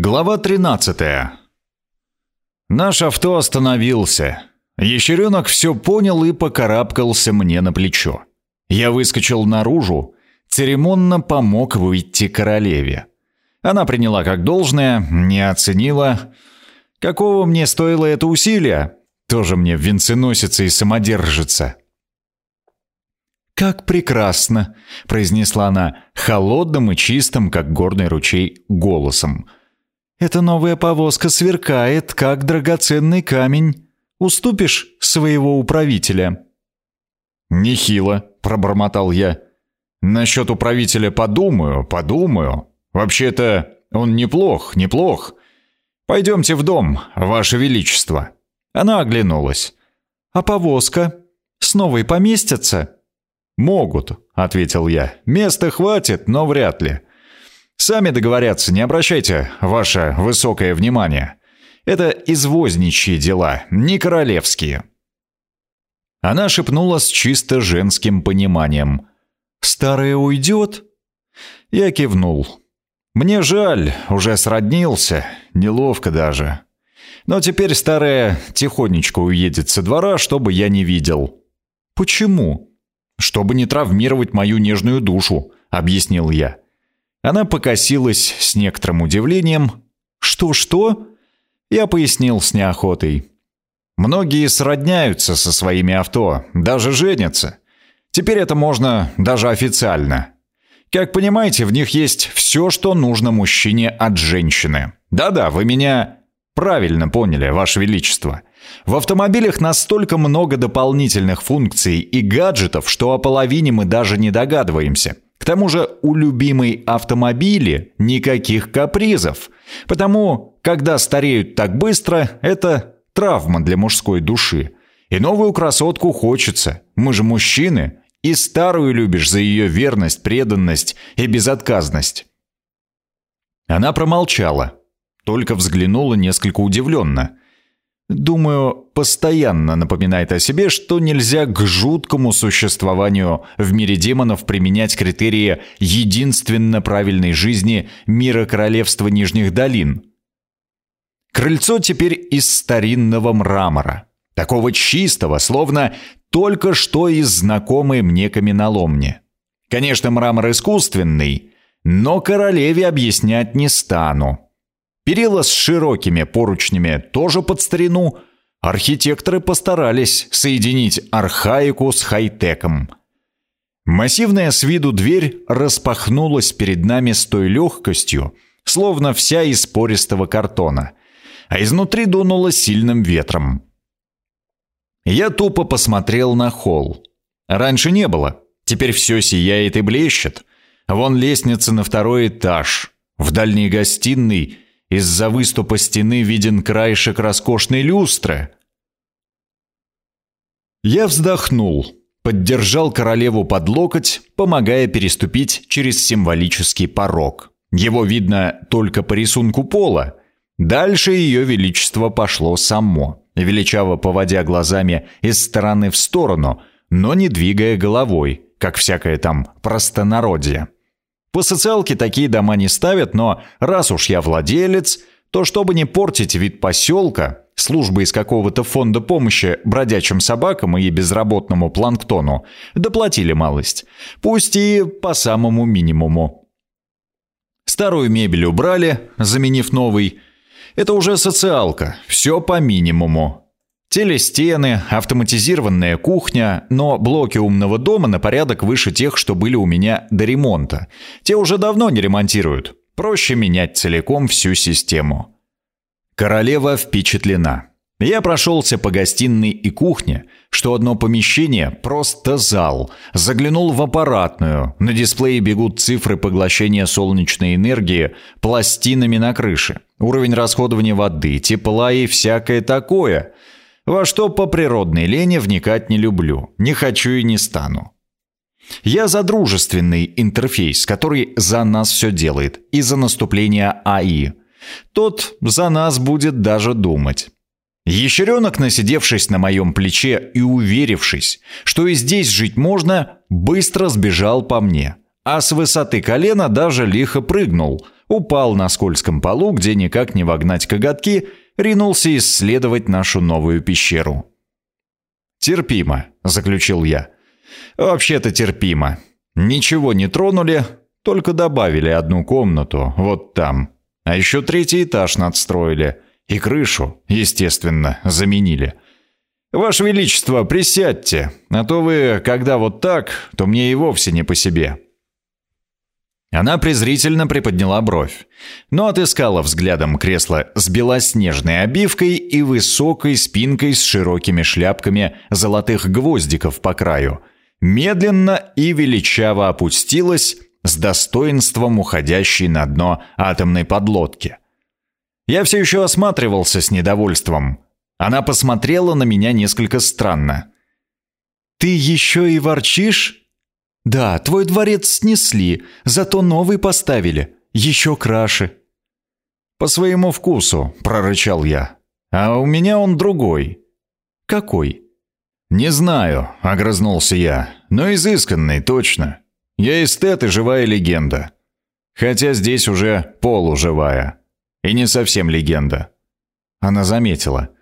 Глава 13. Наш авто остановился. Ящеренок все понял и покарабкался мне на плечо. Я выскочил наружу, церемонно помог выйти королеве. Она приняла как должное, не оценила. Какого мне стоило это усилие? Тоже мне венценосица и самодержица. «Как прекрасно!» — произнесла она холодным и чистым, как горный ручей, голосом — эта новая повозка сверкает, как драгоценный камень. Уступишь своего управителя?» «Нехило», — пробормотал я. «Насчет управителя подумаю, подумаю. Вообще-то он неплох, неплох. Пойдемте в дом, Ваше Величество». Она оглянулась. «А повозка? Снова и поместятся?» «Могут», — ответил я. «Места хватит, но вряд ли. Сами договорятся, не обращайте ваше высокое внимание. Это извозничьи дела, не королевские». Она шепнула с чисто женским пониманием. «Старая уйдет?» Я кивнул. «Мне жаль, уже сроднился, неловко даже. Но теперь старая тихонечко уедет со двора, чтобы я не видел». «Почему?» «Чтобы не травмировать мою нежную душу», — объяснил я. Она покосилась с некоторым удивлением. «Что-что?» Я пояснил с неохотой. «Многие сродняются со своими авто, даже женятся. Теперь это можно даже официально. Как понимаете, в них есть все, что нужно мужчине от женщины. Да-да, вы меня правильно поняли, Ваше Величество. В автомобилях настолько много дополнительных функций и гаджетов, что о половине мы даже не догадываемся тому же у любимой автомобиля никаких капризов. Потому, когда стареют так быстро, это травма для мужской души. И новую красотку хочется. Мы же мужчины. И старую любишь за ее верность, преданность и безотказность. Она промолчала, только взглянула несколько удивленно. Думаю, постоянно напоминает о себе, что нельзя к жуткому существованию в мире демонов применять критерии единственно правильной жизни мира королевства Нижних долин. Крыльцо теперь из старинного мрамора, такого чистого, словно только что из знакомой мне каменоломни. Конечно, мрамор искусственный, но королеве объяснять не стану. Перила с широкими поручнями тоже под старину. Архитекторы постарались соединить архаику с хай-теком. Массивная с виду дверь распахнулась перед нами с той легкостью, словно вся из пористого картона, а изнутри дунуло сильным ветром. Я тупо посмотрел на холл. Раньше не было, теперь все сияет и блещет. Вон лестница на второй этаж. В дальней гостиной из-за выступа стены виден краешек роскошной люстры. Я вздохнул, поддержал королеву под локоть, помогая переступить через символический порог. Его видно только по рисунку пола. Дальше ее величество пошло само, величаво поводя глазами из стороны в сторону, но не двигая головой, как всякое там простонародье. По социалке такие дома не ставят, но раз уж я владелец, то чтобы не портить вид поселка, службы из какого-то фонда помощи бродячим собакам и безработному планктону доплатили малость, пусть и по самому минимуму. Старую мебель убрали, заменив новый. Это уже социалка, все по минимуму. Телестены, автоматизированная кухня, но блоки умного дома на порядок выше тех, что были у меня до ремонта. Те уже давно не ремонтируют. Проще менять целиком всю систему. Королева впечатлена. Я прошелся по гостиной и кухне, что одно помещение – просто зал. Заглянул в аппаратную. На дисплее бегут цифры поглощения солнечной энергии пластинами на крыше. Уровень расходования воды, тепла и всякое такое – во что по природной лени вникать не люблю, не хочу и не стану. Я за дружественный интерфейс, который за нас все делает, и за наступление АИ. Тот за нас будет даже думать. Ящеренок, насидевшись на моем плече и уверившись, что и здесь жить можно, быстро сбежал по мне, а с высоты колена даже лихо прыгнул, упал на скользком полу, где никак не вогнать коготки, ринулся исследовать нашу новую пещеру. «Терпимо», — заключил я. «Вообще-то терпимо. Ничего не тронули, только добавили одну комнату, вот там. А еще третий этаж надстроили. И крышу, естественно, заменили. Ваше Величество, присядьте, а то вы, когда вот так, то мне и вовсе не по себе». Она презрительно приподняла бровь, но отыскала взглядом кресло с белоснежной обивкой и высокой спинкой с широкими шляпками золотых гвоздиков по краю. Медленно и величаво опустилась с достоинством уходящей на дно атомной подлодки. Я все еще осматривался с недовольством. Она посмотрела на меня несколько странно. «Ты еще и ворчишь?» «Да, твой дворец снесли, зато новый поставили, еще краше». «По своему вкусу», — прорычал я. «А у меня он другой». «Какой?» «Не знаю», — огрызнулся я, — «но изысканный, точно. Я эстет и живая легенда. Хотя здесь уже полуживая. И не совсем легенда». Она заметила.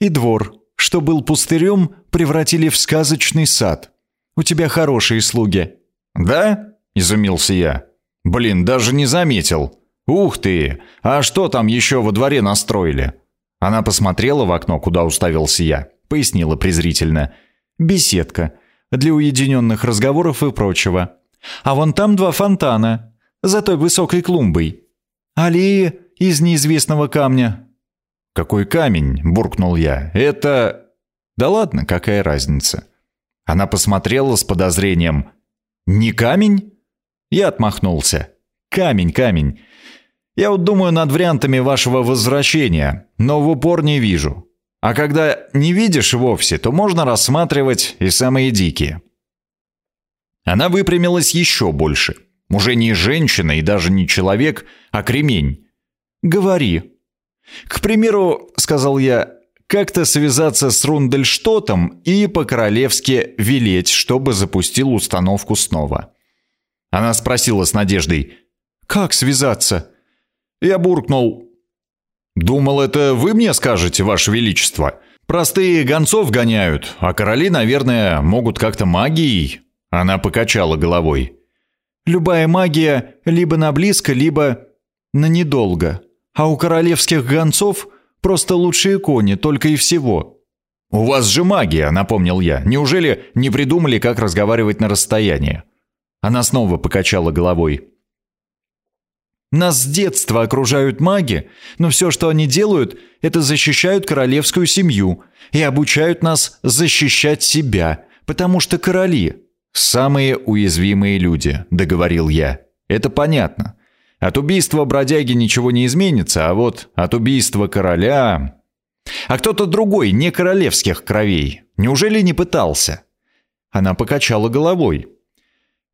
«И двор, что был пустырем, превратили в сказочный сад. У тебя хорошие слуги». «Да?» – изумился я. «Блин, даже не заметил. Ух ты! А что там еще во дворе настроили?» Она посмотрела в окно, куда уставился я, пояснила презрительно. «Беседка. Для уединенных разговоров и прочего. А вон там два фонтана. За той высокой клумбой. Аллеи из неизвестного камня». «Какой камень?» – буркнул я. «Это...» «Да ладно, какая разница?» Она посмотрела с подозрением. «Не камень?» Я отмахнулся. «Камень, камень. Я вот думаю над вариантами вашего возвращения, но в упор не вижу. А когда не видишь вовсе, то можно рассматривать и самые дикие». Она выпрямилась еще больше. Уже не женщина и даже не человек, а кремень. «Говори». «К примеру, — сказал я, как-то связаться с Рундельштотом и по-королевски велеть, чтобы запустил установку снова. Она спросила с надеждой, «Как связаться?» Я буркнул, «Думал, это вы мне скажете, Ваше Величество. Простые гонцов гоняют, а короли, наверное, могут как-то магией». Она покачала головой. «Любая магия либо на близко, либо на недолго. А у королевских гонцов Просто лучшие кони, только и всего». «У вас же магия», — напомнил я. «Неужели не придумали, как разговаривать на расстоянии?» Она снова покачала головой. «Нас с детства окружают маги, но все, что они делают, это защищают королевскую семью и обучают нас защищать себя, потому что короли — самые уязвимые люди», — договорил я. «Это понятно. От убийства бродяги ничего не изменится, а вот от убийства короля... А кто-то другой, не королевских кровей. Неужели не пытался? Она покачала головой.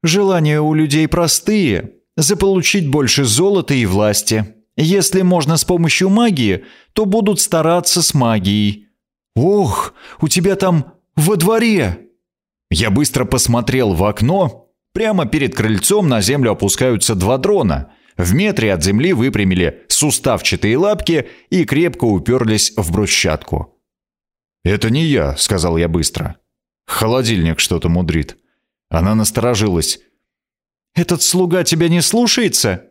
Желания у людей простые. Заполучить больше золота и власти. Если можно с помощью магии, то будут стараться с магией. Ох, у тебя там во дворе. Я быстро посмотрел в окно. Прямо перед крыльцом на землю опускаются два дрона. В метре от земли выпрямили суставчатые лапки и крепко уперлись в брусчатку. «Это не я», — сказал я быстро. «Холодильник что-то мудрит». Она насторожилась. «Этот слуга тебя не слушается?»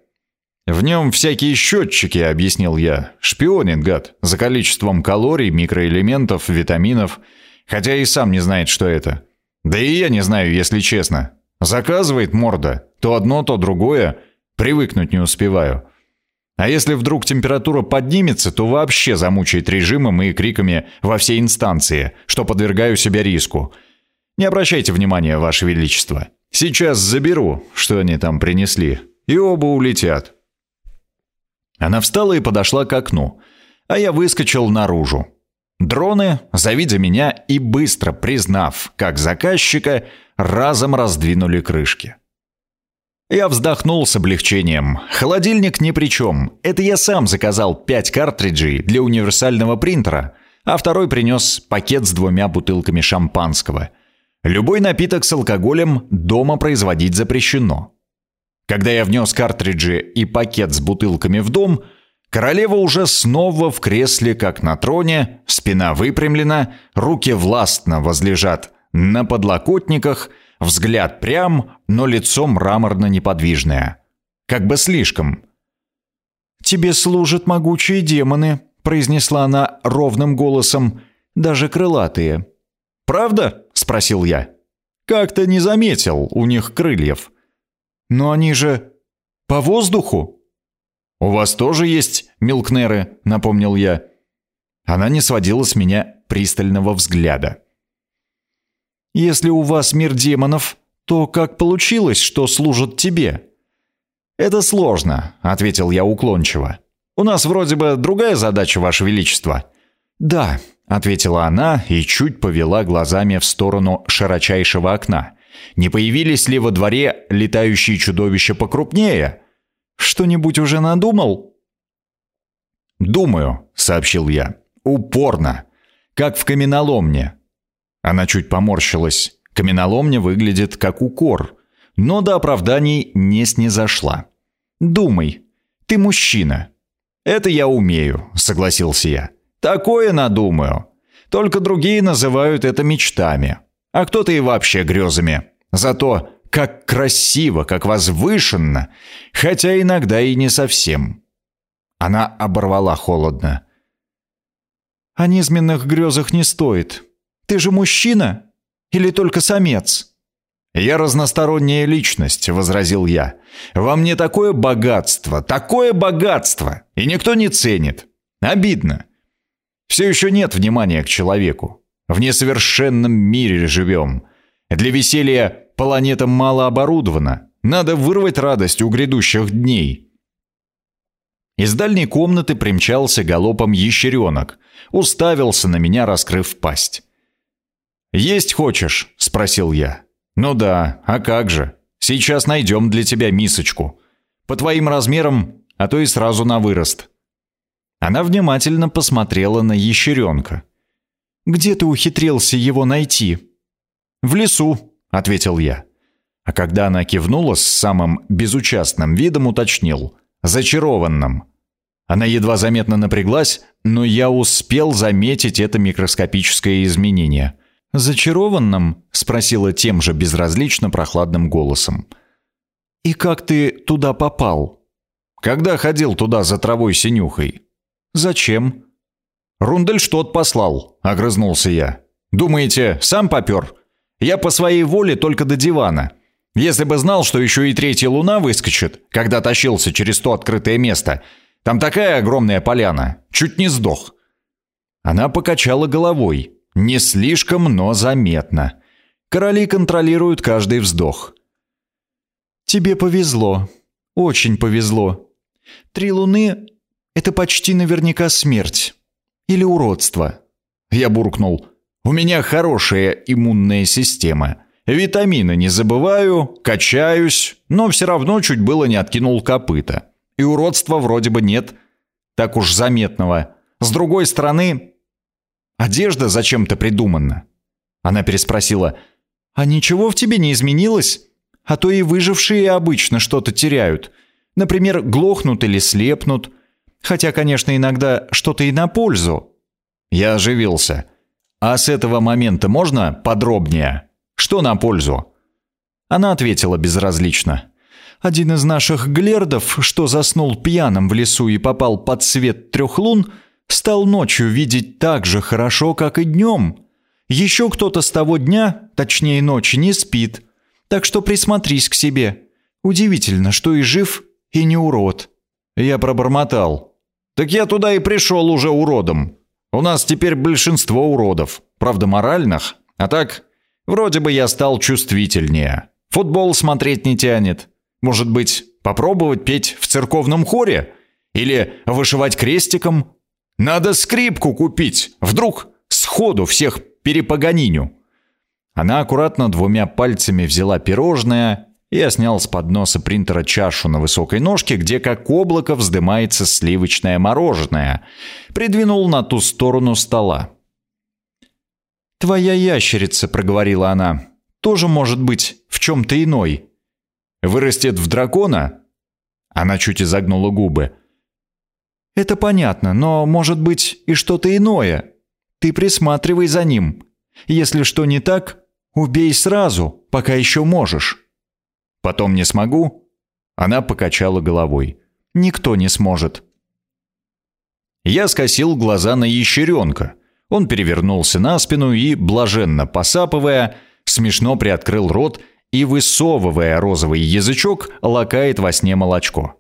«В нем всякие счетчики», — объяснил я. «Шпионит, гад, за количеством калорий, микроэлементов, витаминов. Хотя и сам не знает, что это. Да и я не знаю, если честно. Заказывает морда. То одно, то другое. Привыкнуть не успеваю. А если вдруг температура поднимется, то вообще замучает режимом и криками во все инстанции, что подвергаю себя риску. Не обращайте внимания, Ваше Величество. Сейчас заберу, что они там принесли, и оба улетят. Она встала и подошла к окну, а я выскочил наружу. Дроны, завидя меня и быстро признав, как заказчика, разом раздвинули крышки. Я вздохнул с облегчением. Холодильник ни при чем. Это я сам заказал пять картриджей для универсального принтера, а второй принес пакет с двумя бутылками шампанского. Любой напиток с алкоголем дома производить запрещено. Когда я внес картриджи и пакет с бутылками в дом, королева уже снова в кресле, как на троне, спина выпрямлена, руки властно возлежат на подлокотниках, взгляд прям, но лицо мраморно-неподвижное. Как бы слишком. «Тебе служат могучие демоны», — произнесла она ровным голосом, — «даже крылатые». «Правда?» — спросил я. «Как-то не заметил у них крыльев». «Но они же по воздуху?» «У вас тоже есть милкнеры», — напомнил я. Она не сводила с меня пристального взгляда. «Если у вас мир демонов, то как получилось, что служат тебе?» «Это сложно», — ответил я уклончиво. «У нас вроде бы другая задача, Ваше Величество». «Да», — ответила она и чуть повела глазами в сторону широчайшего окна. Не появились ли во дворе летающие чудовища покрупнее? Что-нибудь уже надумал? Думаю, сообщил я. Упорно. Как в каменоломне. Она чуть поморщилась. Каменоломня выглядит как укор, но до оправданий не снизошла. Думай. Ты мужчина. Это я умею, согласился я. Такое надумаю. Только другие называют это мечтами а кто-то и вообще грезами. Зато как красиво, как возвышенно, хотя иногда и не совсем. Она оборвала холодно. «О низменных грезах не стоит. Ты же мужчина? Или только самец?» «Я разносторонняя личность», — возразил я. «Во мне такое богатство, такое богатство, и никто не ценит. Обидно. Все еще нет внимания к человеку. В несовершенном мире живем. Для веселья планета мало оборудована. Надо вырвать радость у грядущих дней. Из дальней комнаты примчался галопом ящеренок. Уставился на меня, раскрыв пасть. «Есть хочешь?» — спросил я. «Ну да, а как же? Сейчас найдем для тебя мисочку. По твоим размерам, а то и сразу на вырост». Она внимательно посмотрела на ящеренка. Где ты ухитрился его найти?» «В лесу», — ответил я. А когда она кивнула с самым безучастным видом, уточнил. «Зачарованным». Она едва заметно напряглась, но я успел заметить это микроскопическое изменение. «Зачарованным?» — спросила тем же безразлично прохладным голосом. «И как ты туда попал?» «Когда ходил туда за травой синюхой». «Зачем?» «Рундельштот послал», — огрызнулся я. «Думаете, сам попер? Я по своей воле только до дивана. Если бы знал, что еще и третья луна выскочит, когда тащился через то открытое место, там такая огромная поляна, чуть не сдох». Она покачала головой. Не слишком, но заметно. Короли контролируют каждый вздох. «Тебе повезло. Очень повезло. Три луны — это почти наверняка смерть. Или уродство?» Я буркнул. «У меня хорошая иммунная система. Витамины не забываю, качаюсь, но все равно чуть было не откинул копыта. И уродства вроде бы нет. Так уж заметного. С другой стороны, одежда зачем-то придумана». Она переспросила. «А ничего в тебе не изменилось? А то и выжившие обычно что-то теряют. Например, глохнут или слепнут. Хотя, конечно, иногда что-то и на пользу. Я оживился. А с этого момента можно подробнее? Что на пользу? Она ответила безразлично. Один из наших глердов, что заснул пьяным в лесу и попал под свет трех лун, стал ночью видеть так же хорошо, как и днем. Еще кто-то с того дня, точнее ночи, не спит. Так что присмотрись к себе. Удивительно, что и жив, и не урод. Я пробормотал. «Так я туда и пришел уже уродом. У нас теперь большинство уродов, правда моральных, а так, вроде бы я стал чувствительнее. Футбол смотреть не тянет. Может быть, попробовать петь в церковном хоре? Или вышивать крестиком? Надо скрипку купить, вдруг сходу всех перепогониню». Она аккуратно двумя пальцами взяла пирожное я снял с подноса принтера чашу на высокой ножке, где как облако вздымается сливочное мороженое. Придвинул на ту сторону стола. «Твоя ящерица», — проговорила она, — «тоже может быть в чем-то иной». Вырастет в дракона?» Она чуть изогнула губы. «Это понятно, но может быть и что-то иное. Ты присматривай за ним. Если что не так, убей сразу, пока еще можешь». «Потом не смогу?» Она покачала головой. «Никто не сможет». Я скосил глаза на ящеренка. Он перевернулся на спину и, блаженно посапывая, смешно приоткрыл рот и, высовывая розовый язычок, лакает во сне молочко.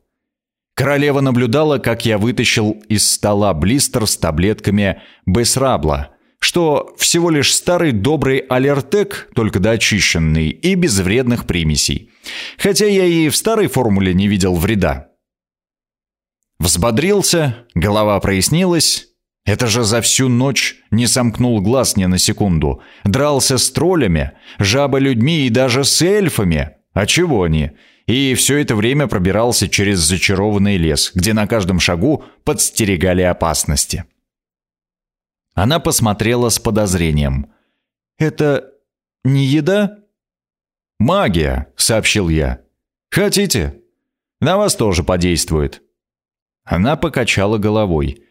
Королева наблюдала, как я вытащил из стола блистер с таблетками Бесрабла, что всего лишь старый добрый алертек, только доочищенный и без вредных примесей. Хотя я и в старой формуле не видел вреда. Взбодрился, голова прояснилась. Это же за всю ночь не сомкнул глаз ни на секунду. Дрался с троллями, жаболюдьми и даже с эльфами. А чего они? и все это время пробирался через зачарованный лес, где на каждом шагу подстерегали опасности. Она посмотрела с подозрением. «Это не еда?» «Магия», — сообщил я. «Хотите? На вас тоже подействует». Она покачала головой.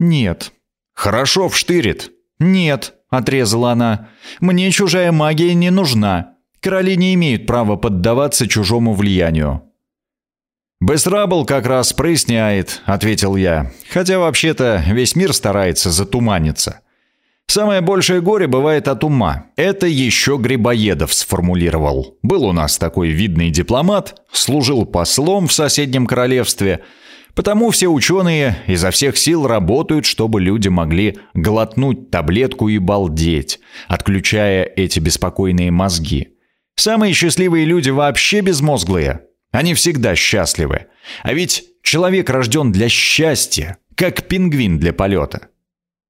«Нет». «Хорошо вштырит». «Нет», — отрезала она. «Мне чужая магия не нужна. Короли не имеют права поддаваться чужому влиянию. «Бесрабл как раз проясняет», — ответил я. «Хотя вообще-то весь мир старается затуманиться. Самое большее горе бывает от ума. Это еще Грибоедов сформулировал. Был у нас такой видный дипломат, служил послом в соседнем королевстве. Потому все ученые изо всех сил работают, чтобы люди могли глотнуть таблетку и балдеть, отключая эти беспокойные мозги. Самые счастливые люди вообще безмозглые. Они всегда счастливы. А ведь человек рожден для счастья, как пингвин для полета.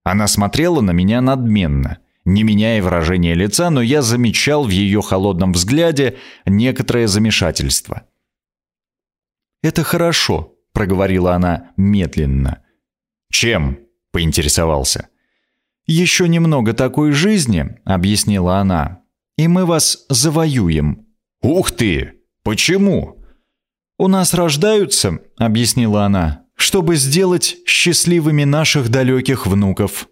Она смотрела на меня надменно, не меняя выражения лица, но я замечал в ее холодном взгляде некоторое замешательство. «Это хорошо», — проговорила она медленно. «Чем?» — поинтересовался. «Еще немного такой жизни», — объяснила она, и мы вас завоюем». «Ух ты! Почему?» «У нас рождаются», — объяснила она, «чтобы сделать счастливыми наших далеких внуков.